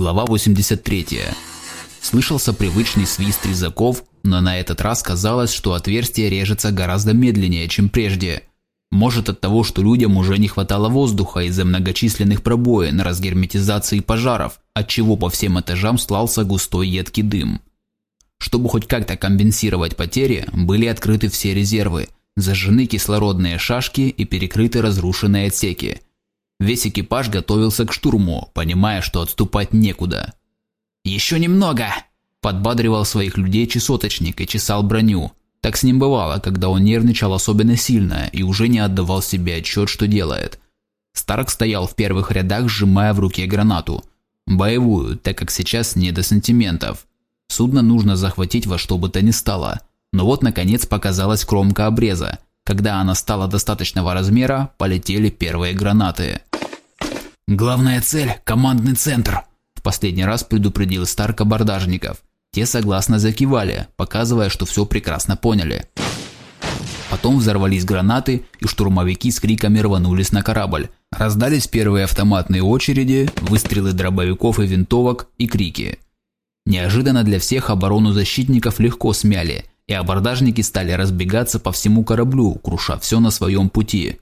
Глава 83. Слышался привычный свист резаков, но на этот раз казалось, что отверстие режется гораздо медленнее, чем прежде. Может от того, что людям уже не хватало воздуха из-за многочисленных пробоин, разгерметизации пожаров, отчего по всем этажам слался густой едкий дым. Чтобы хоть как-то компенсировать потери, были открыты все резервы, зажжены кислородные шашки и перекрыты разрушенные отсеки – Весь экипаж готовился к штурму, понимая, что отступать некуда. «Еще немного!» – подбадривал своих людей чесоточник и чесал броню. Так с ним бывало, когда он нервничал особенно сильно и уже не отдавал себе отчет, что делает. Старк стоял в первых рядах, сжимая в руке гранату. Боевую, так как сейчас не до сантиментов. Судно нужно захватить во что бы то ни стало. Но вот наконец показалась кромка обреза. Когда она стала достаточного размера, полетели первые гранаты. «Главная цель – командный центр», – в последний раз предупредил Старк абордажников. Те согласно закивали, показывая, что все прекрасно поняли. Потом взорвались гранаты, и штурмовики с криками рванулись на корабль. Раздались первые автоматные очереди, выстрелы дробовиков и винтовок и крики. Неожиданно для всех оборону защитников легко смяли, и абордажники стали разбегаться по всему кораблю, круша все на своем пути.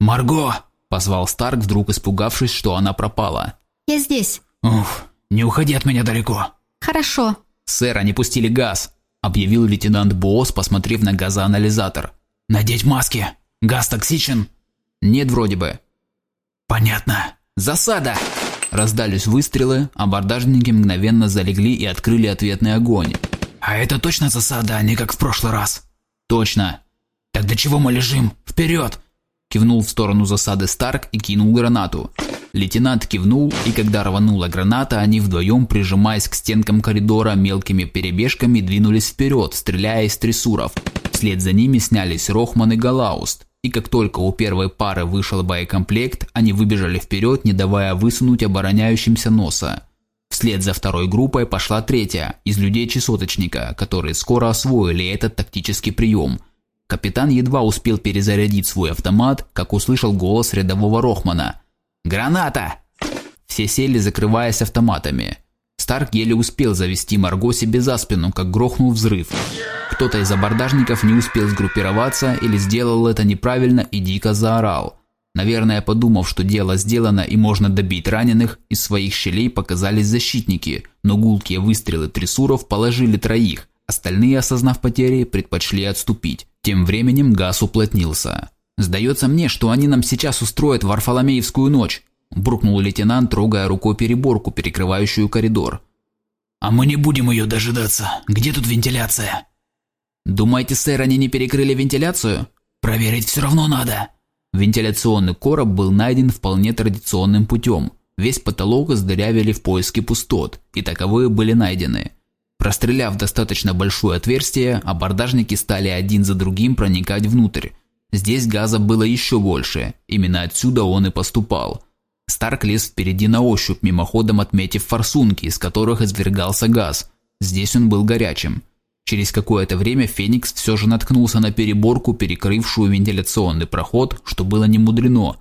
«Марго!» Позвал Старк, вдруг испугавшись, что она пропала. «Я здесь». «Уф, не уходи от меня далеко». «Хорошо». «Сэр, они пустили газ», – объявил лейтенант Боос, посмотрев на газоанализатор. «Надеть маски. Газ токсичен?» «Нет, вроде бы». «Понятно. Засада!» Раздались выстрелы, абордажники мгновенно залегли и открыли ответный огонь. «А это точно засада, а не как в прошлый раз?» «Точно». «Так до чего мы лежим? Вперед! Кивнул в сторону засады Старк и кинул гранату. Лейтенант кивнул, и когда рванула граната, они вдвоем, прижимаясь к стенкам коридора, мелкими перебежками двинулись вперед, стреляя из трессуров. Вслед за ними снялись Рохман и Галауст. И как только у первой пары вышел боекомплект, они выбежали вперед, не давая высунуть обороняющимся носа. Вслед за второй группой пошла третья, из людей чесоточника, которые скоро освоили этот тактический прием – Капитан едва успел перезарядить свой автомат, как услышал голос рядового Рохмана. «Граната!» Все сели, закрываясь автоматами. Старк еле успел завести Марго себе за спину, как грохнул взрыв. Кто-то из абордажников не успел сгруппироваться или сделал это неправильно и дико заорал. Наверное, подумав, что дело сделано и можно добить раненых, из своих щелей показались защитники, но гулкие выстрелы трессуров положили троих, остальные, осознав потери, предпочли отступить. Тем временем газ уплотнился. «Сдается мне, что они нам сейчас устроят Варфоломеевскую ночь», – буркнул лейтенант, трогая рукой переборку, перекрывающую коридор. «А мы не будем ее дожидаться. Где тут вентиляция?» «Думаете, сэр, они не перекрыли вентиляцию?» «Проверить все равно надо». Вентиляционный короб был найден вполне традиционным путем. Весь потолок издырявили в поиске пустот, и таковые были найдены. Простреляв достаточно большое отверстие, абордажники стали один за другим проникать внутрь. Здесь газа было еще больше, именно отсюда он и поступал. Старк лез впереди на ощупь, мимоходом отметив форсунки, из которых извергался газ. Здесь он был горячим. Через какое-то время Феникс все же наткнулся на переборку, перекрывшую вентиляционный проход, что было не мудрено.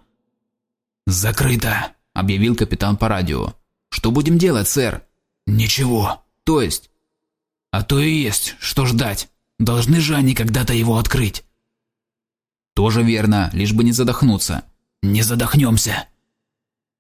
«Закрыто», – объявил капитан по радио. «Что будем делать, сэр?» «Ничего. То есть?» А то и есть, что ждать. Должны же они когда-то его открыть. Тоже верно, лишь бы не задохнуться. Не задохнемся.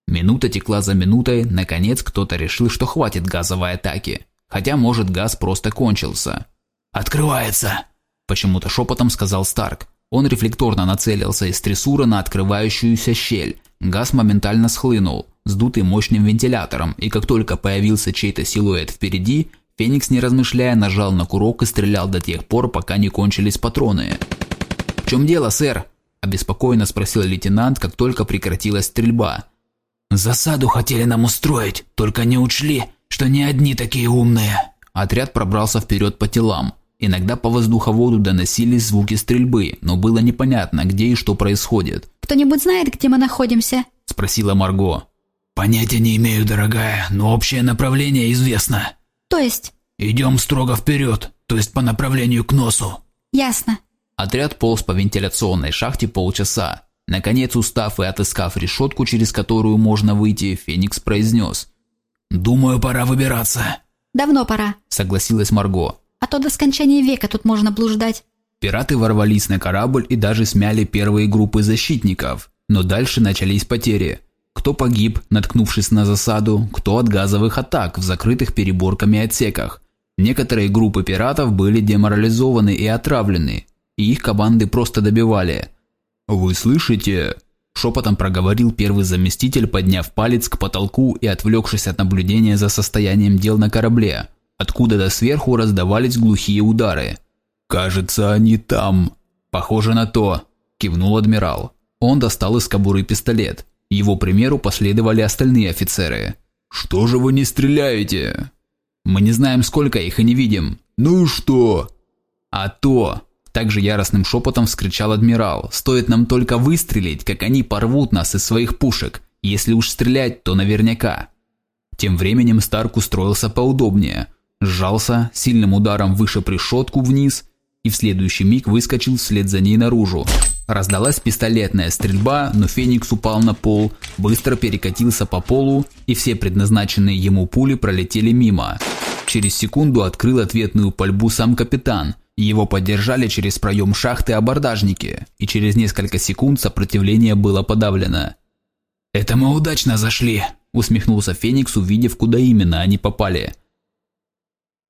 Минута текла за минутой, наконец кто-то решил, что хватит газовой атаки. Хотя, может, газ просто кончился. «Открывается!» Почему-то шепотом сказал Старк. Он рефлекторно нацелился из трессура на открывающуюся щель. Газ моментально схлынул, сдутый мощным вентилятором, и как только появился чей-то силуэт впереди, Феникс, не размышляя, нажал на курок и стрелял до тех пор, пока не кончились патроны. «В чем дело, сэр?» – обеспокоенно спросил лейтенант, как только прекратилась стрельба. «Засаду хотели нам устроить, только не учли, что не одни такие умные». Отряд пробрался вперед по телам. Иногда по воздуховоду доносились звуки стрельбы, но было непонятно, где и что происходит. «Кто-нибудь знает, где мы находимся?» – спросила Марго. «Понятия не имею, дорогая, но общее направление известно». То есть? Идем строго вперед, то есть по направлению к носу. Ясно. Отряд полз по вентиляционной шахте полчаса. Наконец, устав и отыскав решетку, через которую можно выйти, Феникс произнес. «Думаю, пора выбираться», Давно пора. — согласилась Марго. А то до скончания века тут можно блуждать. Пираты ворвались на корабль и даже смяли первые группы защитников. Но дальше начались потери. Кто погиб, наткнувшись на засаду, кто от газовых атак в закрытых переборками отсеках. Некоторые группы пиратов были деморализованы и отравлены, и их команды просто добивали. «Вы слышите?» – шепотом проговорил первый заместитель, подняв палец к потолку и отвлекшись от наблюдения за состоянием дел на корабле, откуда-то сверху раздавались глухие удары. «Кажется, они там». «Похоже на то», – кивнул адмирал. Он достал из кобуры пистолет. Его примеру последовали остальные офицеры. «Что же вы не стреляете?» «Мы не знаем, сколько их и не видим». «Ну и что?» «А то!» Также яростным шепотом вскричал адмирал. «Стоит нам только выстрелить, как они порвут нас из своих пушек. Если уж стрелять, то наверняка». Тем временем Старк устроился поудобнее. Сжался, сильным ударом выше решетку вниз и в следующий миг выскочил вслед за ней наружу. Раздалась пистолетная стрельба, но Феникс упал на пол, быстро перекатился по полу, и все предназначенные ему пули пролетели мимо. Через секунду открыл ответную пальбу сам капитан. Его поддержали через проем шахты абордажники, и через несколько секунд сопротивление было подавлено. «Это мы удачно зашли», – усмехнулся Феникс, увидев, куда именно они попали.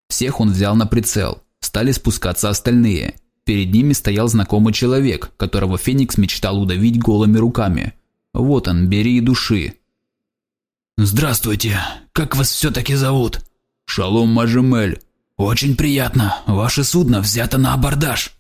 Всех он взял на прицел. Стали спускаться остальные. Перед ними стоял знакомый человек, которого Феникс мечтал удавить голыми руками. Вот он, бери и души. «Здравствуйте. Как вас все-таки зовут?» «Шалом Мажемель». «Очень приятно. Ваше судно взято на абордаж».